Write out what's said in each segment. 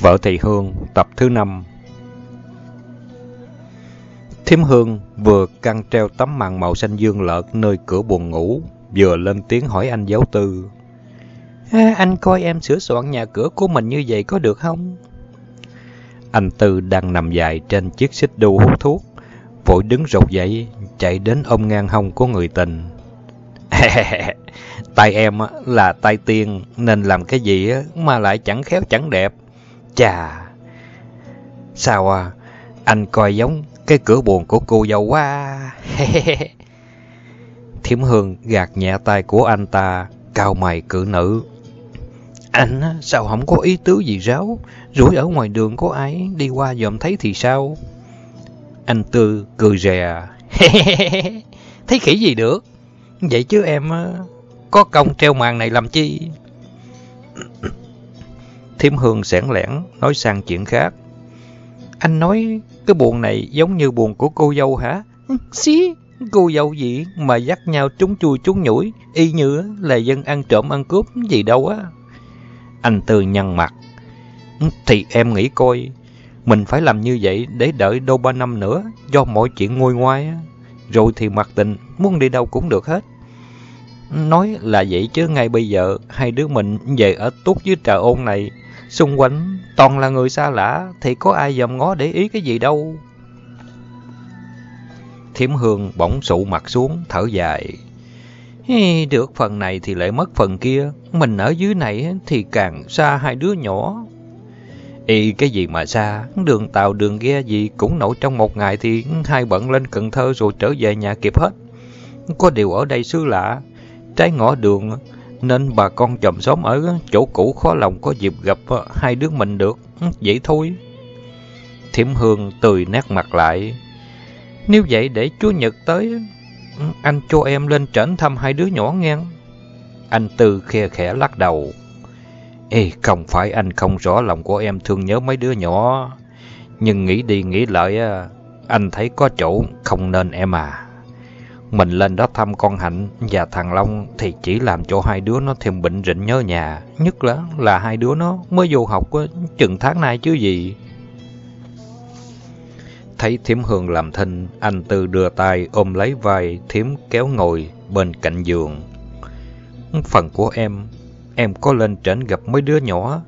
Vợ Thị Hương tập thứ 5 Thiếm Hương vừa căng treo tấm màn màu xanh dương lợt nơi cửa buồn ngủ, vừa lên tiếng hỏi anh giáo tư. À, anh coi em sửa soạn nhà cửa của mình như vậy có được không? Anh Tư đang nằm dài trên chiếc xích đu hút thuốc, vội đứng rột dậy, chạy đến ôm ngang hông của người tình. tay em là tay tiên, nên làm cái gì mà lại chẳng khéo chẳng đẹp. Chà, sao à, anh coi giống cái cửa buồn của cô dâu quá. À. Thiểm Hương gạt nhẹ tay của anh ta, cao mày cử nữ. Anh sao không có ý tứ gì ráo, rủi ở ngoài đường có ai đi qua dòm thấy thì sao? Anh Tư cười rè. thấy khỉ gì được? Vậy chứ em có công treo màn này làm chi? Thiêm Hương sẻn lẻn nói sang chuyện khác. Anh nói cái buồn này giống như buồn của cô dâu hả? Ừ, xí, cô dâu gì mà dắt nhau trúng chui trúng nhủi, y như là dân ăn trộm ăn cướp gì đâu á. Anh Tư nhăn mặt. Ừ, thì em nghĩ coi, mình phải làm như vậy để đợi đâu ba năm nữa, do mọi chuyện ngôi ngoai. Rồi thì mặc tình, muốn đi đâu cũng được hết. Nói là vậy chứ ngay bây giờ, hai đứa mình về ở tốt với trà ôn này, xung quanh toàn là người xa lạ, thì có ai dòm ngó để ý cái gì đâu. Thiểm Hương bỗng sụ mặt xuống, thở dài. Hi, được phần này thì lại mất phần kia, mình ở dưới này thì càng xa hai đứa nhỏ. Y cái gì mà xa, đường tàu đường ghe gì cũng nổi trong một ngày thì hai bận lên Cần Thơ rồi trở về nhà kịp hết. Có điều ở đây xứ lạ, trái ngõ đường nên bà con chòm xóm ở chỗ cũ khó lòng có dịp gặp ờ, hai đứa mình được, ừ, vậy thôi. Thiểm Hương tươi nét mặt lại. Nếu vậy để Chúa Nhật tới, ừ, anh cho em lên trển thăm hai đứa nhỏ nghe. Anh Tư khe khẽ lắc đầu. Ê, không phải anh không rõ lòng của em thương nhớ mấy đứa nhỏ. Nhưng nghĩ đi nghĩ lại, ờ, anh thấy có chỗ không nên em à. Mình lên đó thăm con Hạnh và thằng Long thì chỉ làm cho hai đứa nó thêm bệnh rịnh nhớ nhà. Nhất là, là hai đứa nó mới vô học chừng tháng nay chứ gì. Thấy Thiểm Hương làm thinh, anh Tư đưa tay ôm lấy vai Thiểm kéo ngồi bên cạnh giường. Phần của em, em có lên trển gặp mấy đứa nhỏ.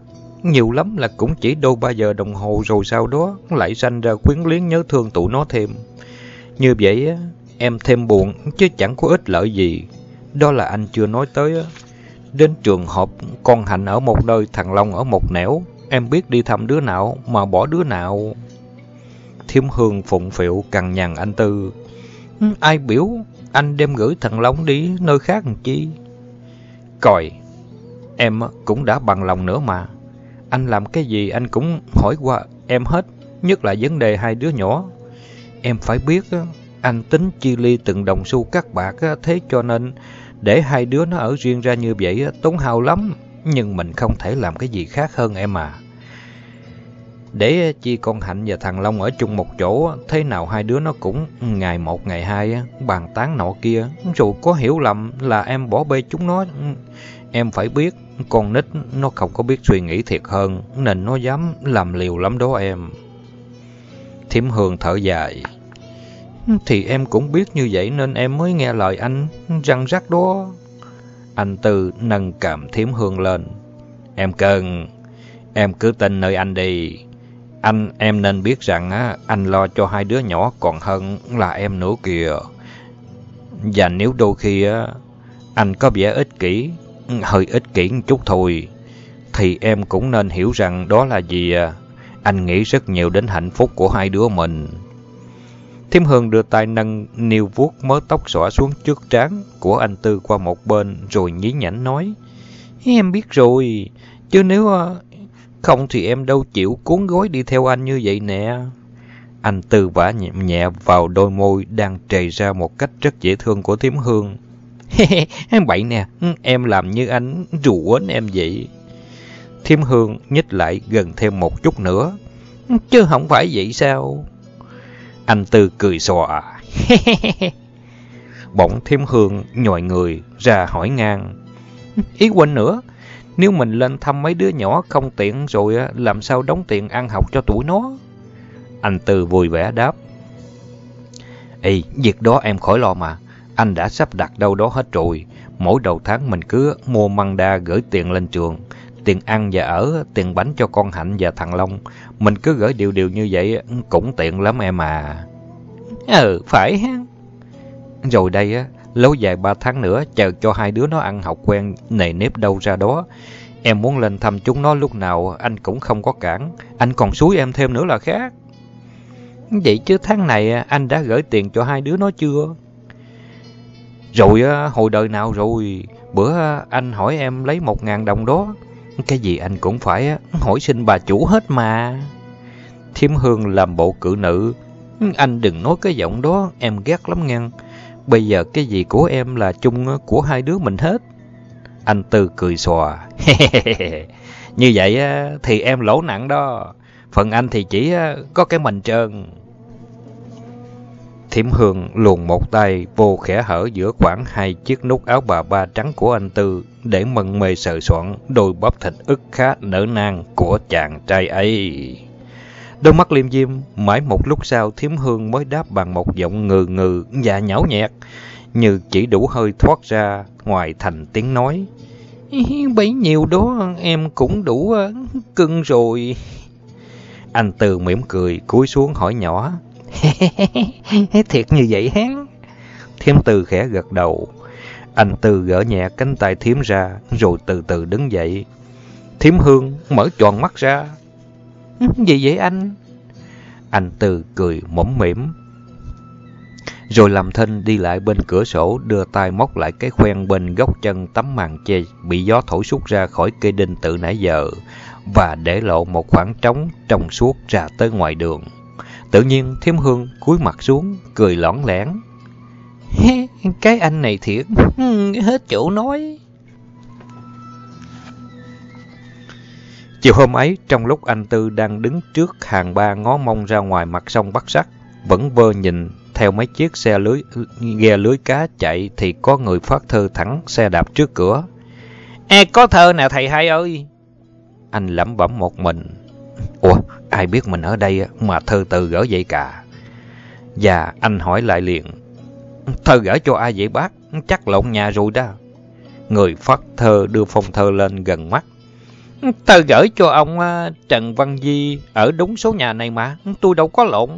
Nhiều lắm là cũng chỉ đôi ba giờ đồng hồ rồi sau đó lại sanh ra quyến luyến nhớ thương tụi nó thêm. Như vậy em thêm buồn chứ chẳng có ích lợi gì. Đó là anh chưa nói tới. Đến trường học, con Hạnh ở một nơi, thằng Long ở một nẻo. Em biết đi thăm đứa nào mà bỏ đứa nào. Thiếm Hương phụng phịu cằn nhằn anh Tư. Ừ, ai biểu anh đem gửi thằng Long đi nơi khác làm chi? Còi, em cũng đã bằng lòng nữa mà. Anh làm cái gì anh cũng hỏi qua em hết, nhất là vấn đề hai đứa nhỏ. Em phải biết anh tính chi ly từng đồng xu các bạc, thế cho nên để hai đứa nó ở riêng ra như vậy tốn hao lắm. Nhưng mình không thể làm cái gì khác hơn em à. Để chi con Hạnh và thằng Long ở chung một chỗ, thế nào hai đứa nó cũng ngày một ngày hai bàn tán nọ kia, rồi có hiểu lầm là em bỏ bê chúng nó. Em phải biết, con nít nó không có biết suy nghĩ thiệt hơn, nên nó dám làm liều lắm đó em. Thiểm Hương thở dài. Thì em cũng biết như vậy nên em mới nghe lời anh răng rắc đó. Anh Tư nâng cảm thiếm Hương lên. Em cần, em cứ tin nơi anh đi. Anh em nên biết rằng á, anh lo cho hai đứa nhỏ còn hơn là em nữa kìa. Và nếu đôi khi á, anh có vẻ ích kỷ, hơi ích kỷ một chút thôi, thì em cũng nên hiểu rằng đó là gì à. Anh nghĩ rất nhiều đến hạnh phúc của hai đứa mình. Thiêm Hương đưa tay nâng niêu vuốt mớ tóc xõa xuống trước trán của anh Tư qua một bên rồi nhí nhảnh nói. Em biết rồi, chứ nếu ờ, không thì em đâu chịu cuốn gối đi theo anh như vậy nè. Anh Tư vả nhẹ, vào đôi môi đang trề ra một cách rất dễ thương của Thiếm Hương. Bậy nè, em làm như anh rủ quến em vậy. Thiêm Hương nhích lại gần thêm một chút nữa. Chứ không phải vậy sao? Anh Tư cười xòa. Bỗng thêm Hương nhòi người ra hỏi ngang. Ý quên nữa, Nếu mình lên thăm mấy đứa nhỏ không tiện rồi làm sao đóng tiền ăn học cho tụi nó? Anh Tư vui vẻ đáp. Ê, việc đó em khỏi lo mà. Anh đã sắp đặt đâu đó hết rồi. Mỗi đầu tháng mình cứ mua măng đa gửi tiền lên trường. Tiền ăn và ở, tiền bánh cho con Hạnh và thằng Long. Mình cứ gửi điều điều như vậy cũng tiện lắm em à. Ừ, phải ha. Rồi đây á, lâu dài ba tháng nữa chờ cho hai đứa nó ăn học quen nề nếp đâu ra đó. Em muốn lên thăm chúng nó lúc nào anh cũng không có cản. Anh còn suối em thêm nữa là khác. Vậy chứ tháng này anh đã gửi tiền cho hai đứa nó chưa? Rồi hồi đời nào rồi? Bữa anh hỏi em lấy một ngàn đồng đó. Cái gì anh cũng phải hỏi xin bà chủ hết mà. Thiếm Hương làm bộ cự nữ. Anh đừng nói cái giọng đó, em ghét lắm nghe. Bây giờ cái gì của em là chung của hai đứa mình hết. Anh Tư cười xòa. Như vậy thì em lỗ nặng đó. Phần anh thì chỉ có cái mình trơn. Thiểm Hương luồn một tay vô khẽ hở giữa khoảng hai chiếc nút áo bà ba trắng của anh Tư để mần mê sờ soạn đôi bắp thịt ức khá nở nang của chàng trai ấy. Đôi mắt liêm diêm, mãi một lúc sau Thiểm Hương mới đáp bằng một giọng ngừ ngừ và nhão nhẹt, như chỉ đủ hơi thoát ra ngoài thành tiếng nói. Bấy nhiêu đó em cũng đủ ờ, cưng rồi. Anh Tư mỉm cười, cúi xuống hỏi nhỏ. Thiệt như vậy hán. Thiêm Từ khẽ gật đầu. Anh từ gỡ nhẹ cánh tay Thiếm ra, rồi từ từ đứng dậy. Thiếm Hương mở tròn mắt ra. Gì vậy anh? Anh từ cười mỏm mỉm. Rồi làm thinh đi lại bên cửa sổ, đưa tay móc lại cái khoen bên góc chân tấm màn che bị gió thổi sút ra khỏi cây đinh tự nãy giờ, và để lộ một khoảng trống trong suốt ra tới ngoài đường. Tự nhiên Thiếm Hương cúi mặt xuống, cười lõng lẻn. Cái anh này thiệt, hết chỗ nói. Chiều hôm ấy, trong lúc anh Tư đang đứng trước hàng ba ngó mông ra ngoài mặt sông Bắc Sắc, vẫn vơ nhìn theo mấy chiếc xe lưới ghe lưới cá chạy thì có người phát thơ thẳng xe đạp trước cửa. Ê, có thơ nè thầy hai ơi! Anh lẩm bẩm một mình. Ủa, ai biết mình ở đây mà thơ từ gỡ vậy cả? Và anh hỏi lại liền. Thơ gửi cho ai vậy bác? Chắc lộn nhà rồi đó. Người phát thơ đưa phong thơ lên gần mắt. Thơ gửi cho ông à, Trần Văn Di ở đúng số nhà này mà. Tôi đâu có lộn.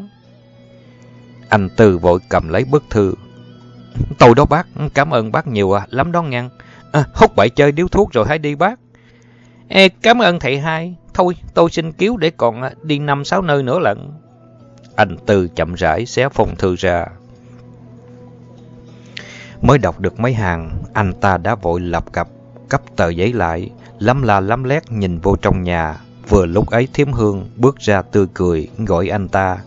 Anh Tư vội cầm lấy bức thư. Tôi đó bác, cảm ơn bác nhiều à, lắm đó ngăn. À, hút bậy chơi điếu thuốc rồi hãy đi bác. Ê, cảm ơn thầy hai. Thôi, tôi xin cứu để còn à, đi năm sáu nơi nữa lận. Anh Tư chậm rãi xé phong thư ra. Mới đọc được mấy hàng, anh ta đã vội lập cập, cấp tờ giấy lại, lắm la lắm lét nhìn vô trong nhà. Vừa lúc ấy thiếm hương bước ra tươi cười, gọi anh ta.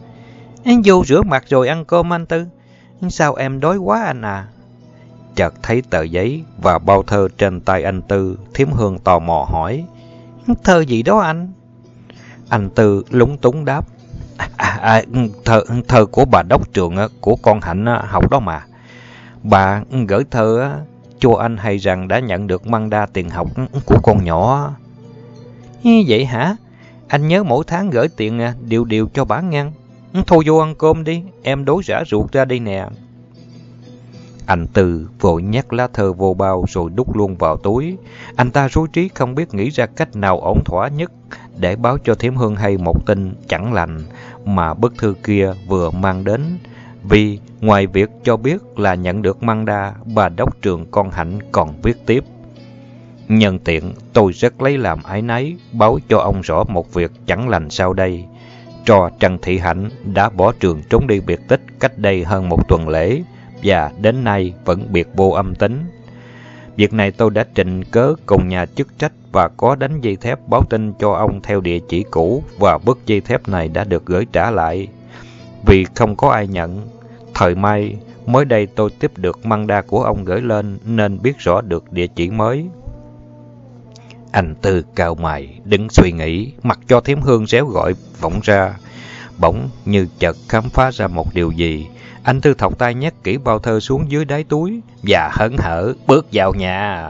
Anh vô rửa mặt rồi ăn cơm anh Tư. Sao em đói quá anh à? Chợt thấy tờ giấy và bao thơ trên tay anh Tư, thiếm hương tò mò hỏi. Thơ gì đó anh? Anh Tư lúng túng đáp. À, à, à, thơ, thơ của bà đốc trường à, của con Hạnh à, học đó mà. Bà gửi thơ à, cho anh hay rằng đã nhận được măng đa tiền học của con nhỏ. Vậy hả? Anh nhớ mỗi tháng gửi tiền đều đều cho bà ngăn. Thôi vô ăn cơm đi, em đối rã ruột ra đây nè. Anh Tư vội nhét lá thơ vô bao rồi đút luôn vào túi. Anh ta rối trí không biết nghĩ ra cách nào ổn thỏa nhất để báo cho Thiểm Hương hay một tin chẳng lành mà bức thư kia vừa mang đến. Vì ngoài việc cho biết là nhận được măng đa, bà đốc trường con Hạnh còn viết tiếp. Nhân tiện, tôi rất lấy làm ái náy, báo cho ông rõ một việc chẳng lành sau đây. Trò Trần Thị Hạnh đã bỏ trường trốn đi biệt tích cách đây hơn một tuần lễ và đến nay vẫn biệt vô âm tính. Việc này tôi đã trình cớ cùng nhà chức trách và có đánh dây thép báo tin cho ông theo địa chỉ cũ và bức dây thép này đã được gửi trả lại. Vì không có ai nhận, thời may mới đây tôi tiếp được măng đa của ông gửi lên nên biết rõ được địa chỉ mới. Anh Tư cao mày, đứng suy nghĩ, mặc cho thiếm hương réo gọi vọng ra. Bỗng như chợt khám phá ra một điều gì. Anh Tư thọc tay nhét kỹ bao thơ xuống dưới đáy túi và hấn hở bước vào nhà.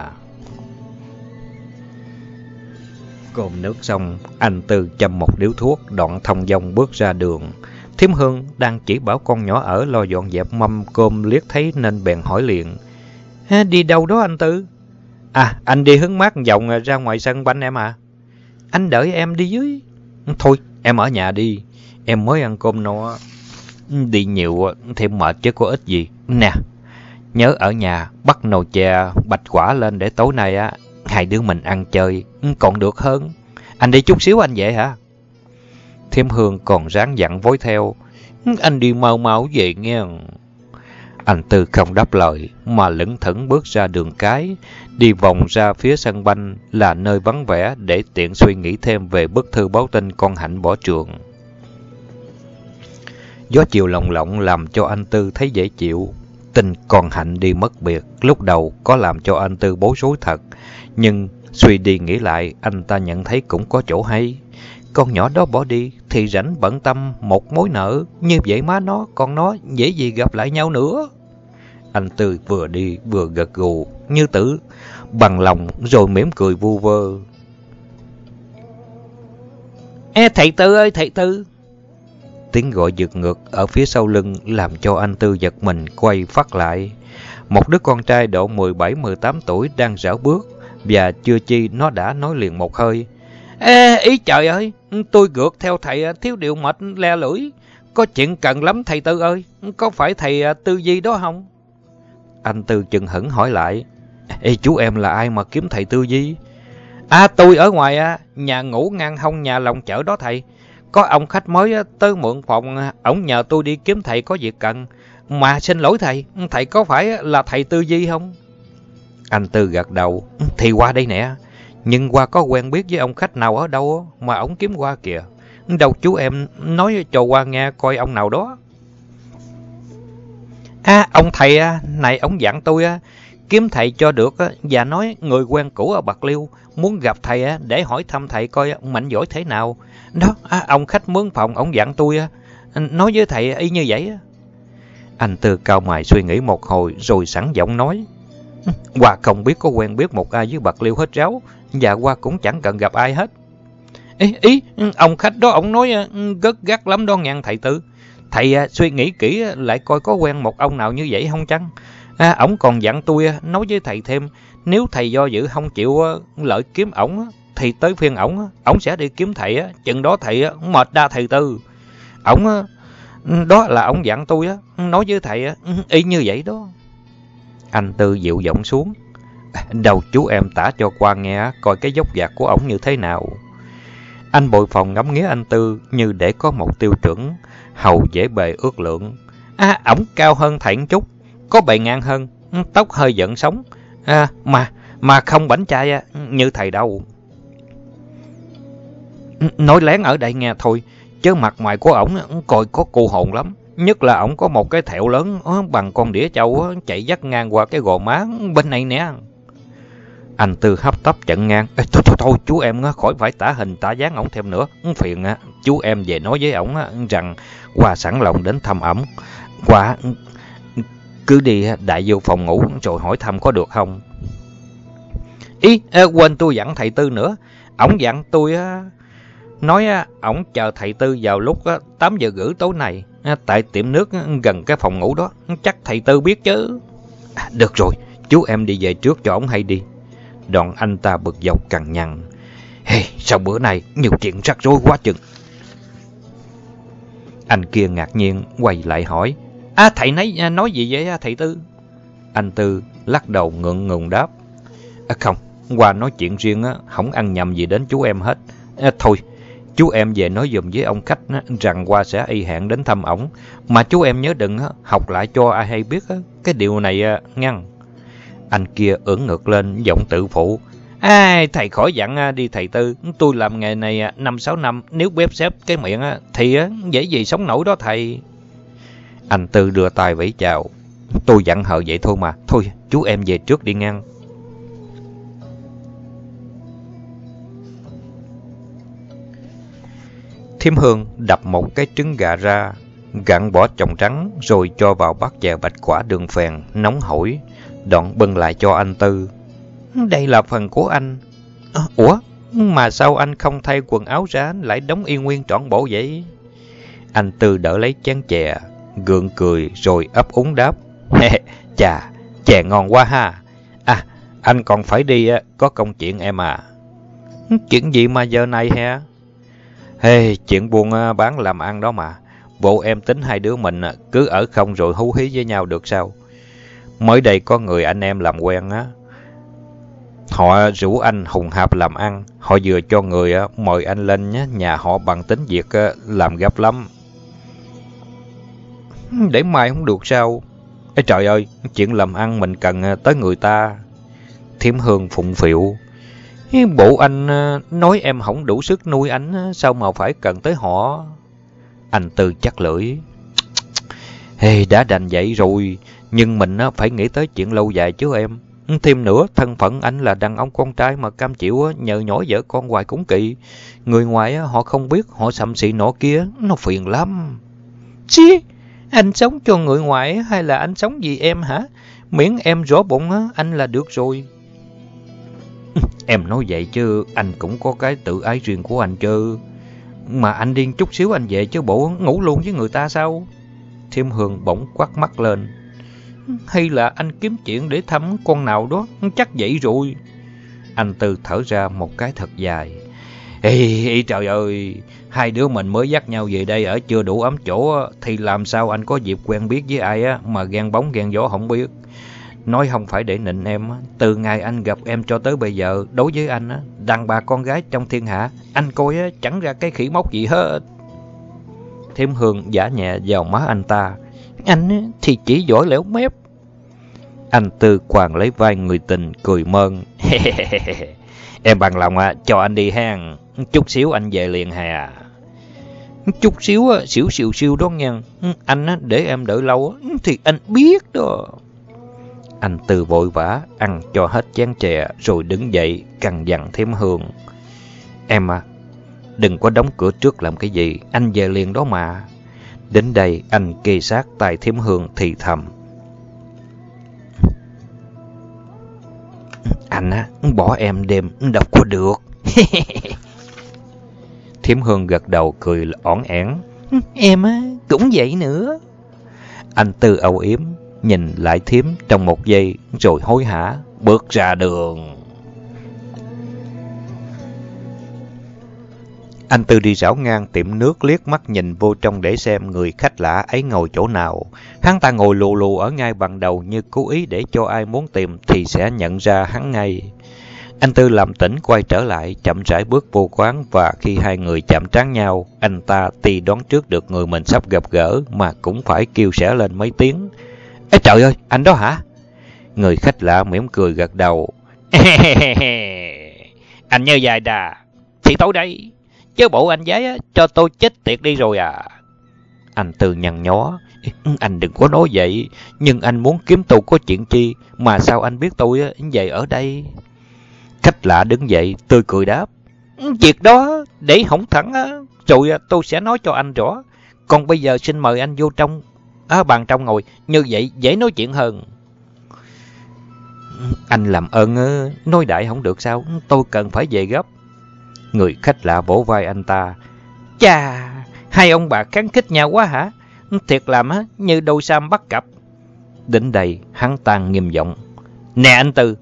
Cồn nước xong, anh Tư châm một điếu thuốc, đoạn thông dong bước ra đường. Thiếm Hương đang chỉ bảo con nhỏ ở lo dọn dẹp mâm cơm liếc thấy nên bèn hỏi liền. Đi đâu đó anh Tư? À, anh đi hứng mát vòng ra ngoài sân banh em à? Anh đợi em đi dưới. Thôi, em ở nhà đi. Em mới ăn cơm no. Đi nhiều thêm mệt chứ có ích gì. Nè, nhớ ở nhà bắt nồi chè bạch quả lên để tối nay á hai đứa mình ăn chơi ừ, còn được hơn. Anh đi chút xíu anh về hả? Thiêm Hương còn ráng dặn vối theo. Ừ, anh đi mau mau về nghe. Anh Tư không đáp lời, mà lững thững bước ra đường cái, đi vòng ra phía sân banh là nơi vắng vẻ để tiện suy nghĩ thêm về bức thư báo tin con Hạnh bỏ trường. Gió chiều lồng lộng làm cho anh Tư thấy dễ chịu. tình còn Hạnh đi mất biệt, lúc đầu có làm cho anh Tư bối rối thật, nhưng suy đi nghĩ lại, anh ta nhận thấy cũng có chỗ hay. Con nhỏ đó bỏ đi thì rảnh bận tâm một mối nợ, như vậy má nó, con nó dễ gì gặp lại nhau nữa. Anh Tư vừa đi vừa gật gù, như tử, bằng lòng rồi mỉm cười vu vơ. Ê thầy Tư ơi thầy Tư! Tiếng gọi giật ngược ở phía sau lưng làm cho anh Tư giật mình quay phát lại. Một đứa con trai độ 17-18 tuổi đang rảo bước và chưa chi nó đã nói liền một hơi. Ê, ý trời ơi, tôi gượt theo thầy à, thiếu điều mệt le lưỡi. Có chuyện cần lắm thầy Tư ơi, có phải thầy à, Tư Di đó không? Anh Tư chừng hững hỏi lại. Ê, chú em là ai mà kiếm thầy Tư Di? À, tôi ở ngoài à, nhà ngủ ngang hông nhà lòng chợ đó thầy. Có ông khách mới tới mượn phòng, à, ổng nhờ tôi đi kiếm thầy có việc cần. Mà xin lỗi thầy, thầy có phải là thầy Tư Di không? Anh Tư gật đầu, thì qua đây nè. Nhưng qua có quen biết với ông khách nào ở đâu mà ổng kiếm qua kìa. Đâu chú em nói cho qua nghe coi ông nào đó. À, ông thầy à, này ông dặn tôi kiếm thầy cho được và nói người quen cũ ở Bạc Liêu muốn gặp thầy á để hỏi thăm thầy coi mạnh giỏi thế nào. Đó, à, ông khách mướn phòng ông dặn tôi á nói với thầy y như vậy. Anh Tư cao mày suy nghĩ một hồi rồi sẵn giọng nói. Hoa không biết có quen biết một ai với Bạc Liêu hết ráo và Hoa cũng chẳng cần gặp ai hết. Ý, ý ông khách đó ông nói ừ, gất gắt lắm đó ngàn thầy Tư. Thầy à, suy nghĩ kỹ lại coi có quen một ông nào như vậy không chăng? À, ông còn dặn tôi nói với thầy thêm, nếu thầy do dự không chịu ờ, lợi kiếm ổng, thì tới phiên ổng, ổng sẽ đi kiếm thầy, chừng đó thầy mệt đa thầy tư. Ổng, đó là ổng dặn tôi, nói với thầy, y như vậy đó. Anh Tư dịu giọng xuống. Đầu chú em tả cho qua nghe coi cái dốc dạc của ổng như thế nào. Anh bội phòng ngắm nghía anh Tư như để có một tiêu chuẩn, hầu dễ bề ước lượng. À, ổng cao hơn thầy chút, có bề ngang hơn, tóc hơi giận sống. À, mà, mà không bánh trai như thầy đâu. Nói lén ở đây nghe thôi, chứ mặt ngoài của ổng coi có cô hồn lắm. Nhất là ổng có một cái thẹo lớn bằng con đĩa châu chạy dắt ngang qua cái gò má bên này nè. Anh Tư hấp tấp chặn ngang. Ê, thôi, thôi, thôi, chú em khỏi phải tả hình tả dáng ổng thêm nữa. Phiền chú em về nói với ổng rằng qua sẵn lòng đến thăm ổng. Qua cứ đi đại vô phòng ngủ rồi hỏi thăm có được không. Ý, quên tôi dặn thầy Tư nữa. Ổng dặn tôi nói ổng chờ thầy Tư vào lúc 8 giờ rưỡi tối này tại tiệm nước gần cái phòng ngủ đó. Chắc thầy Tư biết chứ. À, được rồi, chú em đi về trước cho ổng hay đi. Đoạn anh ta bực dọc cằn nhằn. Hey, sao bữa nay nhiều chuyện rắc rối quá chừng. Anh kia ngạc nhiên quay lại hỏi. À thầy nói à, nói gì vậy thầy Tư? Anh Tư lắc đầu ngượng ngùng đáp. À, không, qua nói chuyện riêng á, không ăn nhầm gì đến chú em hết. À, thôi, chú em về nói dùm với ông khách á, rằng qua sẽ y hẹn đến thăm ổng. Mà chú em nhớ đừng á, học lại cho ai hay biết á, cái điều này à, ngăn. Anh kia ưỡn ngược lên, giọng tự phụ. Ai, thầy khỏi dặn à, đi thầy Tư, tôi làm nghề này à, 5-6 năm, nếu bếp xếp cái miệng thì dễ gì sống nổi đó thầy. Anh Tư đưa tay vẫy chào. Tôi dặn hờ vậy thôi mà. Thôi, chú em về trước đi ngang. Thiêm Hương đập một cái trứng gà ra, gặn bỏ chồng trắng rồi cho vào bát chè bạch quả đường phèn, nóng hổi, đoạn bưng lại cho anh Tư. Đây là phần của anh. À, ủa, Mà sao anh không thay quần áo ra lại đóng yên nguyên trọn bộ vậy? Anh Tư đỡ lấy chén chè, gượng cười rồi ấp úng đáp. Chà, chè ngon quá ha. À, anh còn phải đi, có công chuyện em à. Chuyện gì mà giờ này he Hey, chuyện buôn bán làm ăn đó mà. Bộ em tính hai đứa mình cứ ở không rồi hú hí với nhau được sao? Mới đây có người anh em làm quen á. Họ rủ anh hùng hạp làm ăn. Họ vừa cho người mời anh lên nhà họ bằng tính việc làm gấp lắm. Để mai không được sao? Ê trời ơi, chuyện làm ăn mình cần à, tới người ta. thiểm hương phụng phịu. Bộ anh à, nói em không đủ sức nuôi anh, à, sao mà phải cần tới họ? Anh Tư chắc lưỡi. Hey, đã đành vậy rồi, nhưng mình phải nghĩ tới chuyện lâu dài chứ em. Thêm nữa, thân phận anh là đàn ông con trai mà cam chịu nhờ nhỏ vợ con hoài cũng kỵ. Người ngoài họ không biết, họ sầm xị nọ kia, nó phiền lắm. Chí, anh sống cho người ngoại hay là anh sống vì em hả? Miễn em rõ bụng anh là được rồi. Em nói vậy chứ anh cũng có cái tự ái riêng của anh chứ. Mà anh điên chút xíu anh về chứ bộ ngủ luôn với người ta sao? Thiêm Hương bỗng quát mắt lên. Hay là anh kiếm chuyện để thăm con nào đó? Chắc vậy rồi. Anh Tư thở ra một cái thật dài. Ê, ê trời ơi, hai đứa mình mới dắt nhau về đây ở chưa đủ ấm chỗ thì làm sao anh có dịp quen biết với ai á mà ghen bóng ghen gió không biết. Nói không phải để nịnh em, từ ngày anh gặp em cho tới bây giờ, đối với anh, đàn bà con gái trong thiên hạ, anh coi chẳng ra cái khỉ mốc gì hết. Thêm Hương giả nhẹ vào má anh ta. Anh thì chỉ giỏi lẻo mép. Anh Tư quàng lấy vai người tình, cười mơn. em bằng lòng cho anh đi hang, chút xíu anh về liền hè. Chút xíu, xỉu xìu siêu đó nha. Ừ, anh để em đợi lâu ừ, thì anh biết đó. Anh từ vội vã ăn cho hết chén chè rồi đứng dậy cằn dặn thêm hương. Em à, đừng có đóng cửa trước làm cái gì, anh về liền đó mà. Đến đây anh kê sát tay thiếm hương thì thầm. Anh á, bỏ em đêm đâu có được. thiếm hương gật đầu cười ỏn ẻn. Em á, cũng vậy nữa. Anh Tư âu yếm, nhìn lại thiếm trong một giây rồi hối hả bước ra đường. Anh Tư đi rảo ngang tiệm nước liếc mắt nhìn vô trong để xem người khách lạ ấy ngồi chỗ nào. Hắn ta ngồi lù lù ở ngay bằng đầu như cố ý để cho ai muốn tìm thì sẽ nhận ra hắn ngay. Anh Tư làm tỉnh quay trở lại, chậm rãi bước vô quán và khi hai người chạm trán nhau, anh ta tuy đoán trước được người mình sắp gặp gỡ mà cũng phải kêu sẻ lên mấy tiếng. Ê trời ơi, anh đó hả? Người khách lạ mỉm cười gật đầu. anh nhớ dài đà, thì tối đây, chứ bộ anh giấy cho tôi chết tiệt đi rồi à. Anh Tư nhăn nhó. Anh đừng có nói vậy, nhưng anh muốn kiếm tôi có chuyện chi, mà sao anh biết tôi vậy ở đây? Khách lạ đứng dậy, tươi cười đáp. Việc đó, để hỏng thẳng, rồi tôi sẽ nói cho anh rõ. Còn bây giờ xin mời anh vô trong ở bàn trong ngồi, như vậy dễ nói chuyện hơn. Anh làm ơn nói đại không được sao, tôi cần phải về gấp. Người khách lạ vỗ vai anh ta. Chà, hai ông bà kháng khích nhau quá hả? Thiệt làm á, như đôi sam bắt cặp. Đến đây, hắn tan nghiêm giọng. Nè anh Tư,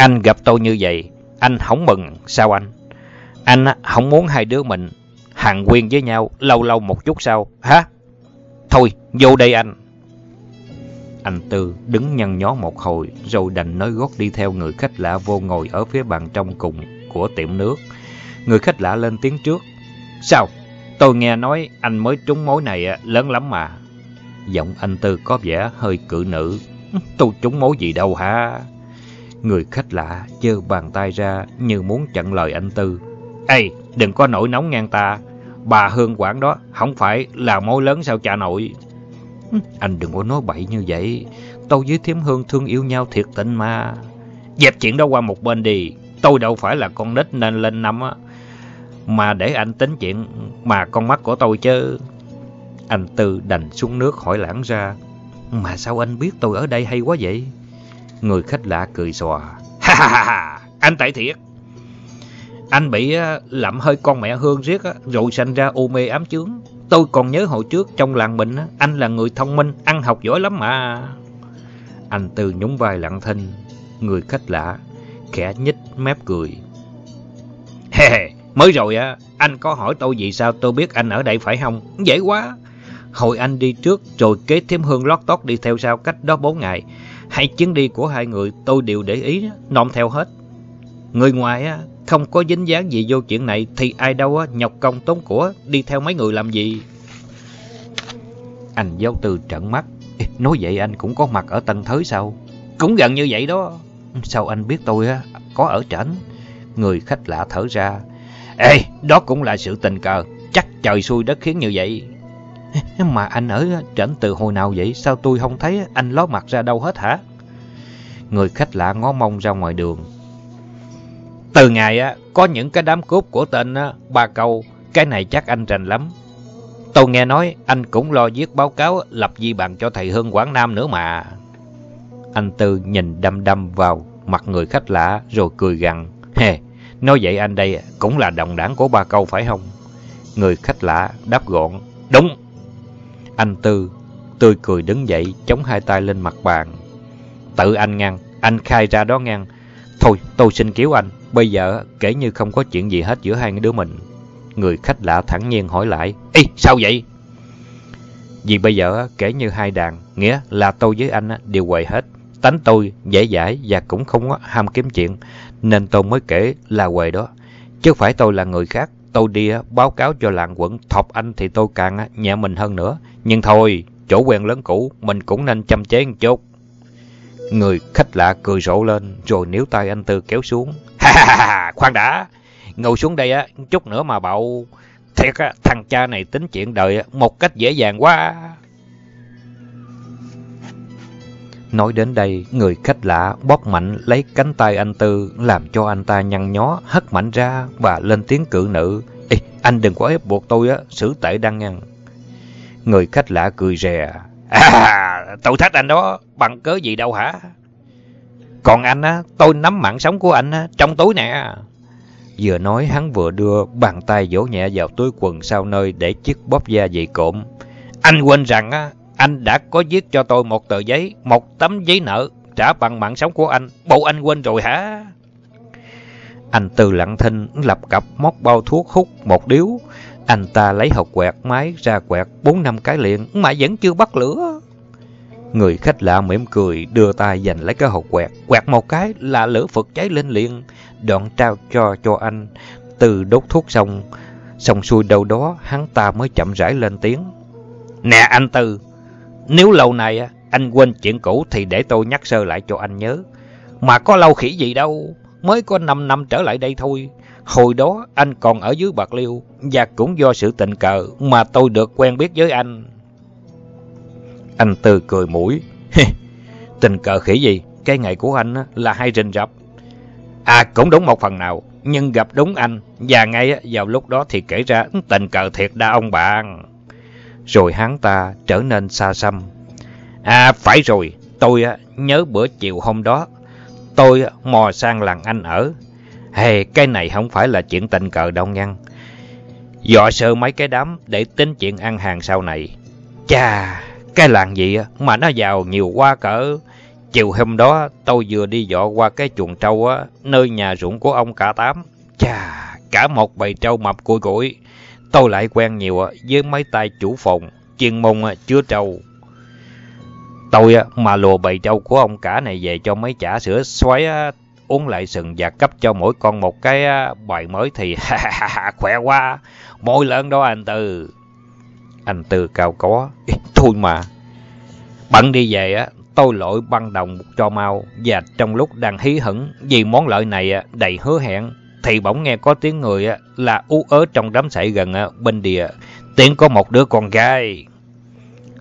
anh gặp tôi như vậy, anh không mừng, sao anh? Anh không muốn hai đứa mình hàng quyên với nhau lâu lâu một chút sao, hả? Thôi, vô đây anh. Anh Tư đứng nhăn nhó một hồi, rồi đành nói gót đi theo người khách lạ vô ngồi ở phía bàn trong cùng của tiệm nước. Người khách lạ lên tiếng trước. Sao? Tôi nghe nói anh mới trúng mối này lớn lắm mà. Giọng anh Tư có vẻ hơi cự nữ. Tôi trúng mối gì đâu hả? Người khách lạ giơ bàn tay ra như muốn chặn lời anh Tư. Ê, đừng có nổi nóng ngang ta. Bà Hương Quảng đó không phải là mối lớn sao cha nội. Anh đừng có nói bậy như vậy. Tôi với Thiếm Hương thương yêu nhau thiệt tình mà. Dẹp chuyện đó qua một bên đi. Tôi đâu phải là con nít nên lên năm á. Mà để anh tính chuyện mà con mắt của tôi chứ. Anh Tư đành xuống nước hỏi lãng ra. Mà sao anh biết tôi ở đây hay quá vậy? Người khách lạ cười xòa. Ha ha ha, anh tại thiệt. anh bị lậm hơi con mẹ Hương riết rồi sanh ra u mê ám chướng. Tôi còn nhớ hồi trước trong làng mình, anh là người thông minh, ăn học giỏi lắm mà. Anh Tư nhún vai lặng thinh, người khách lạ, khẽ nhích mép cười. Hè, mới rồi á, anh có hỏi tôi gì sao tôi biết anh ở đây phải không? Dễ quá. Hồi anh đi trước rồi kế thêm Hương lót tót đi theo sau cách đó bốn ngày. Hai chuyến đi của hai người tôi đều để ý, nom theo hết. Người ngoài á, không có dính dáng gì vô chuyện này thì ai đâu á, nhọc công tốn của đi theo mấy người làm gì. Anh giáo tư trận mắt. Nói vậy anh cũng có mặt ở Tân Thới sao? Cũng gần như vậy đó. Sao anh biết tôi á có ở trển? Người khách lạ thở ra. Ê, đó cũng là sự tình cờ. Chắc trời xui đất khiến như vậy. Mà anh ở trển từ hồi nào vậy? Sao tôi không thấy anh ló mặt ra đâu hết hả? Người khách lạ ngó mông ra ngoài đường. Từ ngày á, có những cái đám cướp của tên ba câu, cái này chắc anh rành lắm. Tôi nghe nói anh cũng lo viết báo cáo lập di bằng cho thầy Hưng Quảng Nam nữa mà. Anh Tư nhìn đăm đăm vào mặt người khách lạ rồi cười gằn. Hề, nói vậy anh đây cũng là đồng đảng của ba câu phải không? Người khách lạ đáp gọn. Đúng. Anh Tư tươi cười đứng dậy chống hai tay lên mặt bàn. Tự anh ngăn, anh khai ra đó ngăn. Thôi tôi xin cứu anh, bây giờ kể như không có chuyện gì hết giữa hai đứa mình. Người khách lạ thẳng nhiên hỏi lại. Ê, sao vậy? Vì bây giờ kể như hai đàn, nghĩa là tôi với anh đều quầy hết. Tánh tôi dễ dãi và cũng không ham kiếm chuyện, nên tôi mới kể là quầy đó. Chứ phải tôi là người khác, tôi đi báo cáo cho làng quận thọc anh thì tôi càng nhẹ mình hơn nữa. Nhưng thôi, chỗ quen lớn cũ, mình cũng nên chăm chế một chút. Người khách lạ cười rộ lên, rồi níu tay anh Tư kéo xuống. Ha ha ha, khoan đã, ngồi xuống đây á, chút nữa mà bậu. Thiệt á, thằng cha này tính chuyện đời một cách dễ dàng quá. Nói đến đây, người khách lạ bóp mạnh lấy cánh tay anh Tư, làm cho anh ta nhăn nhó, hất mạnh ra và lên tiếng cự nữ. Ê, anh đừng có ép buộc tôi á, xử tệ đang ngăn. Người khách lạ cười rè. À, tôi thách anh đó, bằng cớ gì đâu hả? Còn anh á, tôi nắm mạng sống của anh á, trong túi nè. Vừa nói hắn vừa đưa bàn tay vỗ nhẹ vào túi quần sau nơi để chiếc bóp da dày cộm. Anh quên rằng á, anh đã có viết cho tôi một tờ giấy, một tấm giấy nợ, trả bằng mạng sống của anh. Bộ anh quên rồi hả? Anh từ lặng thinh lập cặp móc bao thuốc hút một điếu. Anh ta lấy hộp quẹt máy ra quẹt bốn năm cái liền mà vẫn chưa bắt lửa. Người khách lạ mỉm cười đưa tay giành lấy cái hộp quẹt. Quẹt một cái là lửa phật cháy lên liền. Đoạn trao cho cho anh. Từ đốt thuốc xong, xong xuôi đâu đó hắn ta mới chậm rãi lên tiếng. Nè anh Tư, nếu lâu nay anh quên chuyện cũ thì để tôi nhắc sơ lại cho anh nhớ. Mà có lâu khỉ gì đâu, mới có 5 năm trở lại đây thôi. Hồi đó anh còn ở dưới Bạc Liêu và cũng do sự tình cờ mà tôi được quen biết với anh. Anh Tư cười mũi. tình cờ khỉ gì? Cái ngày của anh là hai rình rập. À cũng đúng một phần nào, nhưng gặp đúng anh và ngay vào lúc đó thì kể ra tình cờ thiệt đa ông bạn. Rồi hắn ta trở nên xa xăm. À phải rồi, tôi nhớ bữa chiều hôm đó, tôi mò sang làng anh ở. Hey, cái này không phải là chuyện tình cờ đâu ngăn. Dọ sơ mấy cái đám để tính chuyện ăn hàng sau này. Chà, cái làng gì mà nó giàu nhiều quá cỡ. Chiều hôm đó tôi vừa đi dọ qua cái chuồng trâu á, nơi nhà ruộng của ông cả tám. Chà, cả một bầy trâu mập cùi cùi. Tôi lại quen nhiều à, với mấy tay chủ phòng, chuyên môn à, chứa trâu. Tôi à, mà lùa bầy trâu của ông cả này về cho mấy chả sữa xoáy uống lại sừng và cấp cho mỗi con một cái bài mới thì khỏe quá. Môi lớn đó anh Tư. Anh Tư cao có. Thôi mà. Bận đi về á, tôi lội băng đồng cho mau và trong lúc đang hí hửng vì món lợi này đầy hứa hẹn thì bỗng nghe có tiếng người là ú ớ trong đám sậy gần bên đìa. Tiếng có một đứa con gái.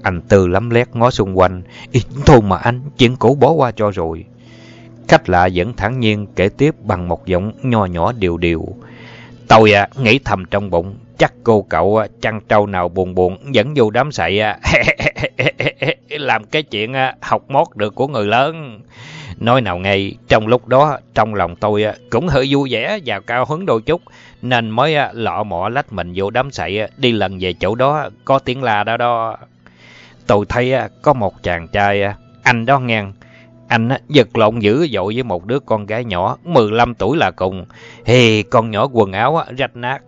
Anh Tư lắm lét ngó xung quanh. Ý, thôi mà anh, chuyện cũ bỏ qua cho rồi. Khách lạ vẫn thẳng nhiên kể tiếp bằng một giọng nho nhỏ điều điều. Tôi à, nghĩ thầm trong bụng, chắc cô cậu à, chăn trâu nào buồn buồn dẫn vô đám sậy à. làm cái chuyện à, học mót được của người lớn. Nói nào ngay, trong lúc đó, trong lòng tôi cũng hơi vui vẻ và cao hứng đôi chút, nên mới lọ mọ lách mình vô đám sậy đi lần về chỗ đó, có tiếng la đó đó. Tôi thấy có một chàng trai, anh đó ngang, anh giật lộn dữ dội với một đứa con gái nhỏ, 15 tuổi là cùng. Hì, con nhỏ quần áo rách nát.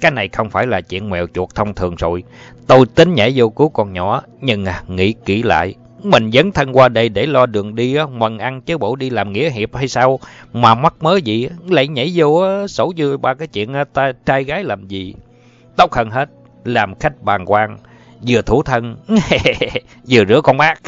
Cái này không phải là chuyện mèo chuột thông thường rồi. Tôi tính nhảy vô cứu con nhỏ, nhưng à, nghĩ kỹ lại. Mình dẫn thân qua đây để lo đường đi, mần ăn chứ bộ đi làm nghĩa hiệp hay sao? Mà mắc mớ gì, lại nhảy vô sổ dư ba cái chuyện à, ta, trai gái làm gì? Tóc hơn hết, làm khách bàn quan, vừa thủ thân, vừa rửa con mát.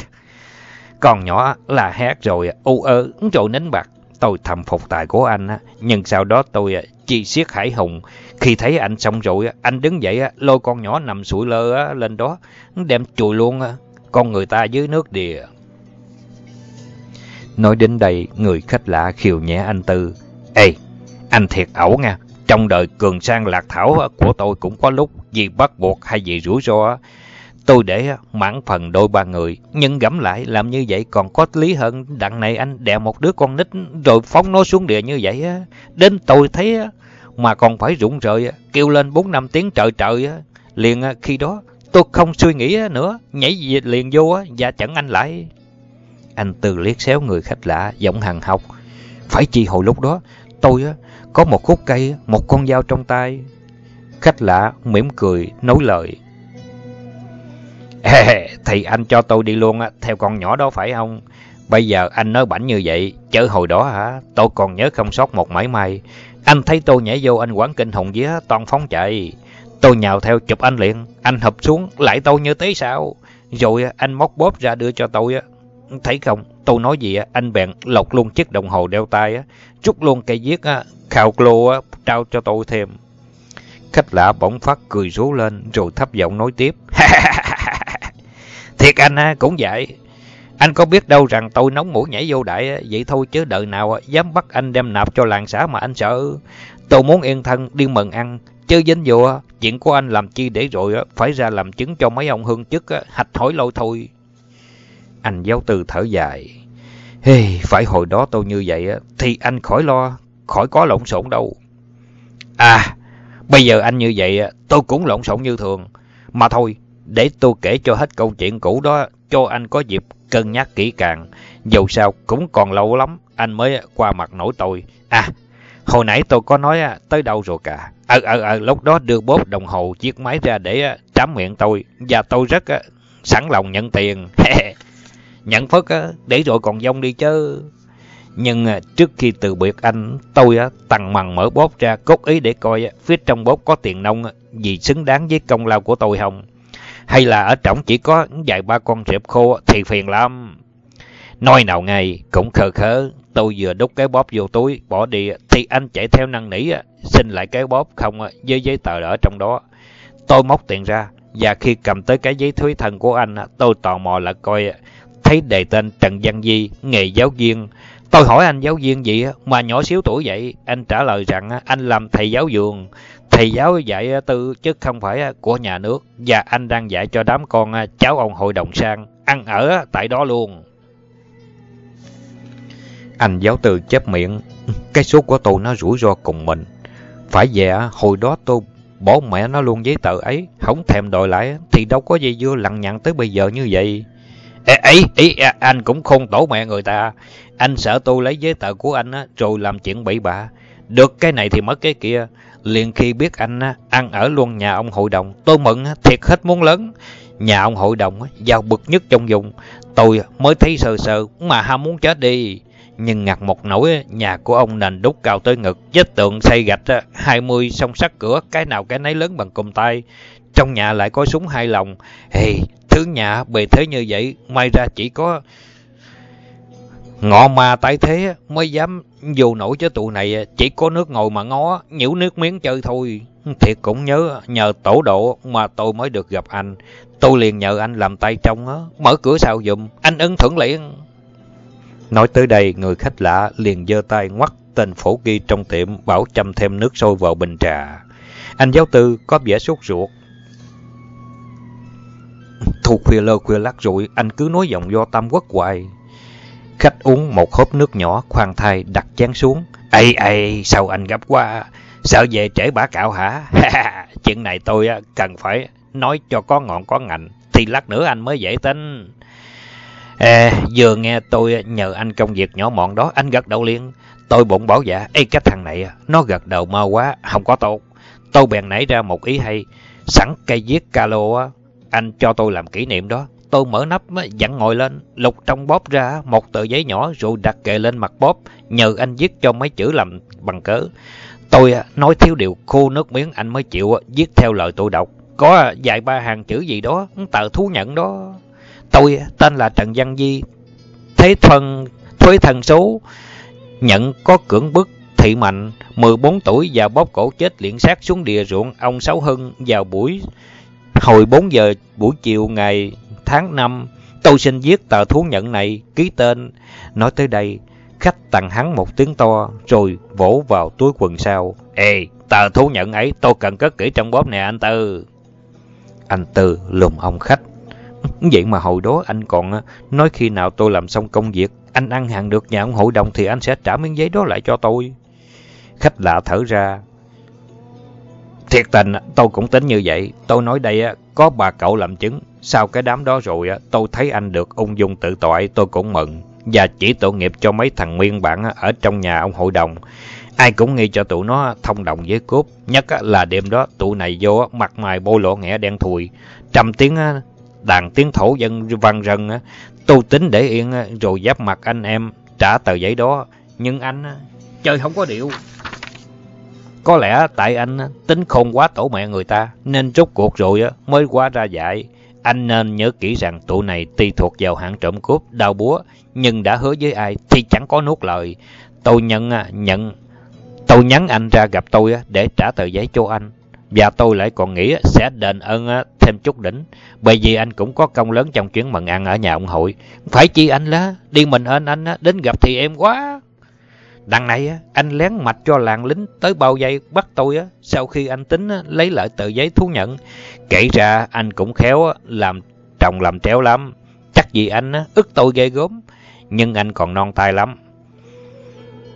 Con nhỏ là hát rồi, à, u ơ, rồi nín bạc. Tôi thầm phục tài của anh, nhưng sau đó tôi à, chi siết hải hùng. Khi thấy anh xong rồi, anh đứng dậy lôi con nhỏ nằm sủi lơ lên đó, đem chùi luôn con người ta dưới nước đìa. Nói đến đây, người khách lạ khiều nhẹ anh Tư. Ê, anh thiệt ẩu nha. Trong đời cường sang lạc thảo của tôi cũng có lúc vì bắt buộc hay vì rủi ro Tôi để mãn phần đôi ba người, nhưng gẫm lại làm như vậy còn có lý hơn đặng này anh đè một đứa con nít rồi phóng nó xuống địa như vậy. Đến tôi thấy mà còn phải rụng rời, kêu lên bốn năm tiếng trời trời. Liền à, khi đó tôi không suy nghĩ nữa, nhảy liền vô và chặn anh lại. Anh từ liếc xéo người khách lạ, giọng hằng học. Phải chi hồi lúc đó, tôi có một khúc cây, một con dao trong tay. Khách lạ mỉm cười, nói lời. thì anh cho tôi đi luôn theo con nhỏ đó phải không? Bây giờ anh nói bảnh như vậy, chớ hồi đó hả? Tôi còn nhớ không sót một mảy may. Anh thấy tôi nhảy vô anh quán kinh hùng vía toàn phóng chạy. Tôi nhào theo chụp anh liền, anh hợp xuống, lại tôi như thế sao? Rồi anh móc bóp ra đưa cho tôi á. Thấy không, tôi nói gì á, anh bèn lột luôn chiếc đồng hồ đeo tay á, trút luôn cây viết á, khảo lô á, trao cho tôi thêm. Khách lạ bỗng phát cười rú lên rồi thấp giọng nói tiếp. Thiệt anh cũng vậy. Anh có biết đâu rằng tôi nóng mũi nhảy vô đại vậy thôi chứ đợi nào dám bắt anh đem nạp cho làng xã mà anh sợ. Tôi muốn yên thân đi mừng ăn, chứ dính vô chuyện của anh làm chi để rồi phải ra làm chứng cho mấy ông hương chức hạch hỏi lâu thôi. Anh giáo từ thở dài. Hey, phải hồi đó tôi như vậy thì anh khỏi lo, khỏi có lộn xộn đâu. À, bây giờ anh như vậy tôi cũng lộn xộn như thường. Mà thôi, để tôi kể cho hết câu chuyện cũ đó cho anh có dịp cân nhắc kỹ càng. Dù sao cũng còn lâu lắm anh mới qua mặt nổi tôi. À, hồi nãy tôi có nói à, tới đâu rồi cả. Ờ, ờ, ờ, lúc đó đưa bốt đồng hồ chiếc máy ra để à, trám miệng tôi. Và tôi rất à, sẵn lòng nhận tiền. nhận phất để rồi còn dông đi chứ. Nhưng trước khi từ biệt anh, tôi tặng mằng mở bóp ra cốt ý để coi phía trong bóp có tiền nông gì xứng đáng với công lao của tôi không. Hay là ở trỏng chỉ có vài ba con rệp khô thì phiền lắm. Nói nào ngay, cũng khờ khớ, tôi vừa đút cái bóp vô túi, bỏ đi, thì anh chạy theo năn nỉ, xin lại cái bóp không với giấy tờ ở trong đó. Tôi móc tiền ra, và khi cầm tới cái giấy thúy thân của anh, tôi tò mò là coi, thấy đề tên Trần Văn Di, nghề giáo viên. Tôi hỏi anh giáo viên gì mà nhỏ xíu tuổi vậy, anh trả lời rằng anh làm thầy giáo vườn. Thầy giáo dạy ờ, tư chứ không phải ờ, của nhà nước và anh đang dạy cho đám con ờ, cháu ông hội đồng sang ăn ở tại đó luôn. Anh giáo từ chép miệng, cái số của tôi nó rủi ro cùng mình. Phải về hồi đó tôi bỏ mẹ nó luôn giấy tờ ấy, không thèm đòi lại thì đâu có gì dưa lặng nhặng tới bây giờ như vậy. Ê, ấy, ý, anh cũng không tổ mẹ người ta. Anh sợ tôi lấy giấy tờ của anh rồi làm chuyện bậy bạ. Được cái này thì mất cái kia liền khi biết anh ăn ở luôn nhà ông hội đồng, tôi mừng thiệt hết muốn lớn. Nhà ông hội đồng giàu bực nhất trong vùng, tôi mới thấy sờ sờ mà ham muốn chết đi. Nhưng ngặt một nỗi nhà của ông nền đúc cao tới ngực, vết tượng xây gạch 20 song sắt cửa, cái nào cái nấy lớn bằng cùm tay. Trong nhà lại có súng hai lòng. Hey, thứ nhà bề thế như vậy, may ra chỉ có Ngọ mà tại thế mới dám dù nổi cho tụi này chỉ có nước ngồi mà ngó, nhiễu nước miếng chơi thôi. Thiệt cũng nhớ nhờ tổ độ mà tôi mới được gặp anh. Tôi liền nhờ anh làm tay trong, mở cửa sau dùm, anh ưng thuận liền. Nói tới đây, người khách lạ liền giơ tay ngoắt tên phổ ghi trong tiệm bảo chăm thêm nước sôi vào bình trà. Anh giáo tư có vẻ sốt ruột. Thu khuya lơ khuya lắc rồi, anh cứ nói giọng do tam quốc hoài. Khách uống một hớp nước nhỏ, khoan thai đặt chén xuống. Ây ây, sao anh gấp quá? Sợ về trễ bả cạo hả? Chuyện này tôi cần phải nói cho có ngọn có ngành, thì lát nữa anh mới dễ tính. À, vừa nghe tôi nhờ anh công việc nhỏ mọn đó, anh gật đầu liền. Tôi bụng bảo dạ, Ê cái thằng này, nó gật đầu mau quá, không có tốt. Tôi bèn nảy ra một ý hay, sẵn cây viết calo anh cho tôi làm kỷ niệm đó. Tôi mở nắp, dặn ngồi lên, lục trong bóp ra một tờ giấy nhỏ rồi đặt kệ lên mặt bóp, nhờ anh viết cho mấy chữ làm bằng cớ. Tôi nói thiếu điều khô nước miếng anh mới chịu viết theo lời tôi đọc. Có vài ba hàng chữ gì đó, tờ thú nhận đó. Tôi tên là Trần Văn Di, thế thân, thuế thần số, nhận có cưỡng bức thị mạnh, 14 tuổi và bóp cổ chết liện sát xuống địa ruộng ông Sáu Hưng vào buổi hồi 4 giờ buổi chiều ngày tháng 5. Tôi xin viết tờ thú nhận này, ký tên. Nói tới đây, khách tặng hắn một tiếng to, rồi vỗ vào túi quần sau. Ê, tờ thú nhận ấy tôi cần cất kỹ trong bóp nè anh Tư. Anh Tư lùm ông khách. Vậy mà hồi đó anh còn nói khi nào tôi làm xong công việc, anh ăn hàng được nhà ông hội đồng thì anh sẽ trả miếng giấy đó lại cho tôi. Khách lạ thở ra. Thiệt tình, tôi cũng tính như vậy. Tôi nói đây có bà cậu làm chứng. Sau cái đám đó rồi, tôi thấy anh được ung dung tự tội tôi cũng mừng. Và chỉ tội nghiệp cho mấy thằng nguyên bản ở trong nhà ông hội đồng. Ai cũng nghi cho tụi nó thông đồng với cướp. Nhất là đêm đó, tụi này vô mặt mày bôi lộ nghẽ đen thùi. Trăm tiếng đàn tiếng thổ dân văn rần. Tôi tính để yên rồi giáp mặt anh em trả tờ giấy đó. Nhưng anh chơi không có điệu. Có lẽ tại anh tính khôn quá tổ mẹ người ta, nên rút cuộc rồi mới quá ra dạy. Anh nên nhớ kỹ rằng tụ này tuy thuộc vào hạng trộm cướp, đào búa, nhưng đã hứa với ai thì chẳng có nuốt lời. Tôi nhận à, nhận tôi nhắn anh ra gặp tôi để trả tờ giấy cho anh. Và tôi lại còn nghĩ sẽ đền ơn thêm chút đỉnh. Bởi vì anh cũng có công lớn trong chuyến mận ăn ở nhà ông hội. Phải chi anh lá, đi mình ơn anh đến gặp thì em quá. Đằng này anh lén mạch cho làng lính tới bao giây bắt tôi á, sau khi anh tính lấy lại tờ giấy thú nhận. Kể ra anh cũng khéo làm trồng làm tréo lắm. Chắc gì anh ức tôi ghê gớm, nhưng anh còn non tay lắm.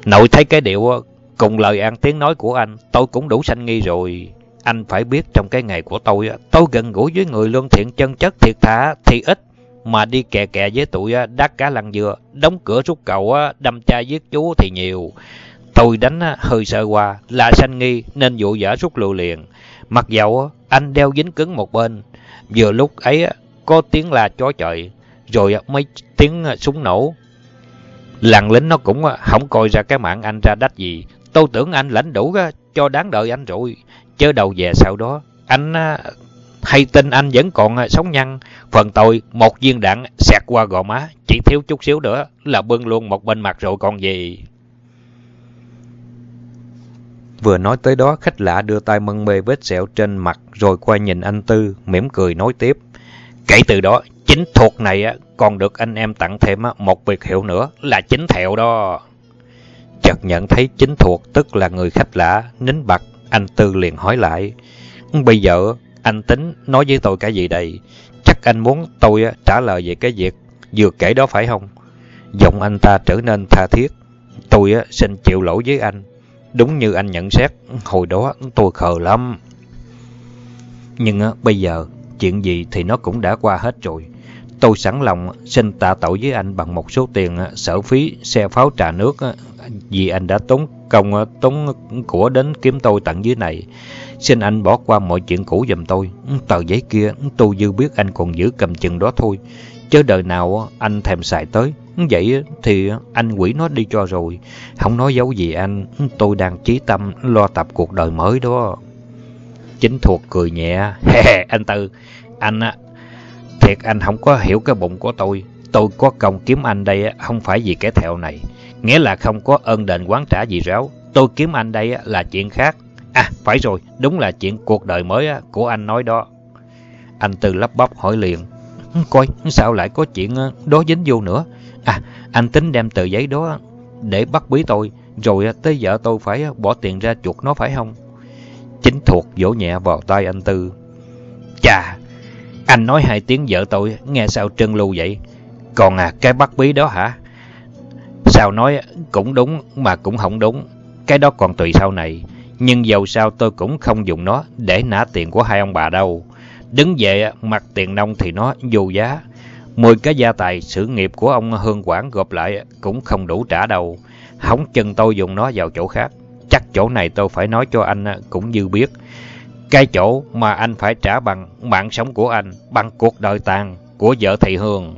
Nội thấy cái điệu cùng lời ăn tiếng nói của anh, tôi cũng đủ sanh nghi rồi. Anh phải biết trong cái ngày của tôi, tôi gần gũi với người lương thiện chân chất thiệt thà thì ít mà đi kè kè với tụi đắt cá lăng dừa, đóng cửa rút cậu đâm cha giết chú thì nhiều. Tôi đánh hơi sợ qua, là sanh nghi nên vụ giả rút lưu liền. Mặc dầu anh đeo dính cứng một bên, vừa lúc ấy có tiếng la chó trời, rồi mấy tiếng súng nổ. Làng lính nó cũng không coi ra cái mạng anh ra đách gì. Tôi tưởng anh lãnh đủ cho đáng đợi anh rồi. Chớ đầu về sau đó, anh hay tin anh vẫn còn à, sống nhăn. Phần tôi, một viên đạn xẹt qua gò má, chỉ thiếu chút xíu nữa là bưng luôn một bên mặt rồi còn gì. Vừa nói tới đó, khách lạ đưa tay mân mê vết sẹo trên mặt rồi qua nhìn anh Tư, mỉm cười nói tiếp. Kể từ đó, chính thuộc này còn được anh em tặng thêm một biệt hiệu nữa là chính thẹo đó. Chợt nhận thấy chính thuộc tức là người khách lạ, nín bặt, anh Tư liền hỏi lại. Bây giờ anh tính nói với tôi cái gì đây? Chắc anh muốn tôi trả lời về cái việc vừa kể đó phải không? Giọng anh ta trở nên tha thiết. Tôi xin chịu lỗi với anh. Đúng như anh nhận xét, hồi đó tôi khờ lắm. Nhưng bây giờ, chuyện gì thì nó cũng đã qua hết rồi. Tôi sẵn lòng xin tạ tội với anh bằng một số tiền ờ, sở phí xe pháo trà nước ờ, vì anh đã tốn công ờ, tốn của đến kiếm tôi tận dưới này. Xin anh bỏ qua mọi chuyện cũ giùm tôi. Tờ giấy kia tôi dư biết anh còn giữ cầm chừng đó thôi. Chớ đời nào anh thèm xài tới. Vậy thì anh quỷ nó đi cho rồi. Không nói giấu gì anh. Tôi đang chí tâm lo tập cuộc đời mới đó. Chính thuộc cười nhẹ. anh Tư, anh thiệt anh không có hiểu cái bụng của tôi. Tôi có công kiếm anh đây không phải vì cái thẹo này. Nghĩa là không có ơn đền quán trả gì ráo. Tôi kiếm anh đây là chuyện khác. À, phải rồi, đúng là chuyện cuộc đời mới của anh nói đó. Anh Tư lắp bắp hỏi liền. Ừ, coi, sao lại có chuyện ờ, đó dính vô nữa? À, anh tính đem tờ giấy đó để bắt bí tôi, rồi ờ, tới giờ tôi phải ờ, bỏ tiền ra chuột nó phải không? Chính thuộc vỗ nhẹ vào tay anh Tư. Chà, anh nói hai tiếng vợ tôi, nghe sao trân lưu vậy? Còn à, cái bắt bí đó hả? Sao nói cũng đúng mà cũng không đúng. Cái đó còn tùy sau này. Nhưng dầu sao tôi cũng không dùng nó để nã tiền của hai ông bà đâu. Đứng về mặt tiền nông thì nó vô giá. Mười cái gia tài sự nghiệp của ông Hương Quảng gộp lại cũng không đủ trả đâu. Không chân tôi dùng nó vào chỗ khác. Chắc chỗ này tôi phải nói cho anh cũng như biết. Cái chỗ mà anh phải trả bằng mạng sống của anh, bằng cuộc đời tàn của vợ thị Hương.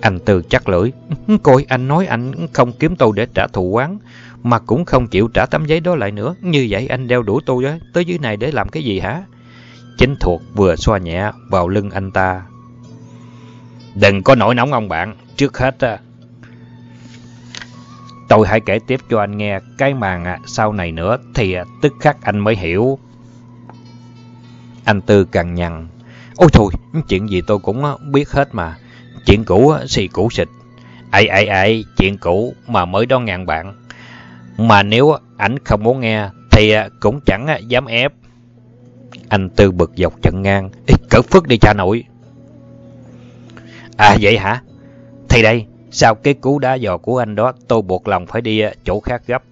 Anh Tư chắc lưỡi. Coi anh nói anh không kiếm tôi để trả thù quán, mà cũng không chịu trả tấm giấy đó lại nữa. Như vậy anh đeo đuổi tôi đó, tới dưới này để làm cái gì hả? Chính thuộc vừa xoa nhẹ vào lưng anh ta. Đừng có nổi nóng ông bạn, trước hết Tôi hãy kể tiếp cho anh nghe cái màn à, sau này nữa thì à, tức khắc anh mới hiểu. Anh Tư càng nhằn. Ôi thôi, chuyện gì tôi cũng à, biết hết mà. Chuyện cũ xì cũ xịt. Ấy ấy ấy, chuyện cũ mà mới đó ngàn bạn. Mà nếu ảnh không muốn nghe thì cũng chẳng dám ép. Anh Tư bực dọc chận ngang. Ê, cỡ phức đi cha nội. À vậy hả? Thì đây, sau cái cú đá dò của anh đó, tôi buộc lòng phải đi à, chỗ khác gấp.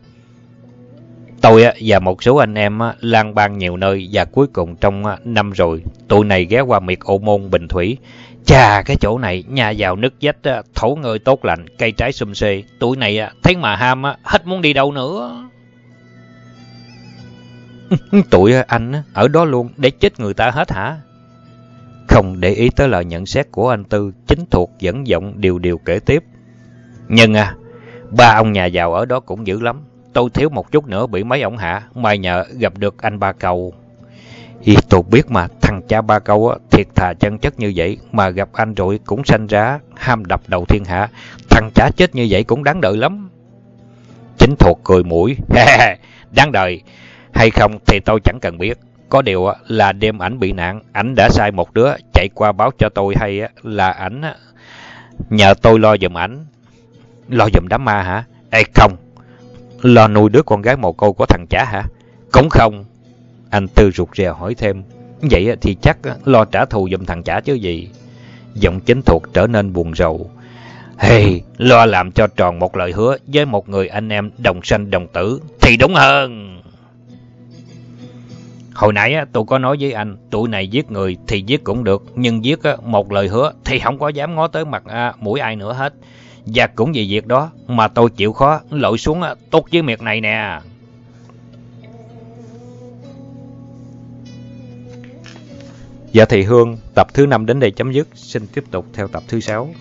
Tôi à, và một số anh em à, lang bang nhiều nơi và cuối cùng trong năm rồi, tụi này ghé qua miệt ô môn Bình Thủy. Chà, cái chỗ này, nhà giàu nứt dách, thổ ngơi tốt lành, cây trái xum xê. Tụi này thấy mà ham, hết muốn đi đâu nữa. Tụi anh ở đó luôn để chết người ta hết hả? Không để ý tới lời nhận xét của anh Tư, chính thuộc dẫn giọng điều điều kể tiếp. Nhưng à, ba ông nhà giàu ở đó cũng dữ lắm. Tôi thiếu một chút nữa bị mấy ông hạ, mai nhờ gặp được anh ba cầu. Thì tôi biết mà, thằng cha ba câu thiệt thà chân chất như vậy, mà gặp anh rồi cũng sanh ra, ham đập đầu thiên hạ. Thằng chả chết như vậy cũng đáng đợi lắm. Chính thuộc cười mũi, đáng đời, hay không thì tôi chẳng cần biết. Có điều là đêm ảnh bị nạn, ảnh đã sai một đứa chạy qua báo cho tôi hay là ảnh nhờ tôi lo giùm ảnh. Lo giùm đám ma hả? Ê không, lo nuôi đứa con gái mồ côi của thằng chả hả? Cũng không. Anh Tư rụt rè hỏi thêm. Vậy thì chắc lo trả thù giùm thằng chả chứ gì. Giọng chính thuộc trở nên buồn rầu. Hey, lo làm cho tròn một lời hứa với một người anh em đồng sanh đồng tử thì đúng hơn. Hồi nãy tôi có nói với anh, tụi này giết người thì giết cũng được, nhưng giết một lời hứa thì không có dám ngó tới mặt à, mũi ai nữa hết. Và cũng vì việc đó mà tôi chịu khó lội xuống ờ, tốt với miệt này nè. Dạ thị Hương, tập thứ 5 đến đây chấm dứt, xin tiếp tục theo tập thứ 6.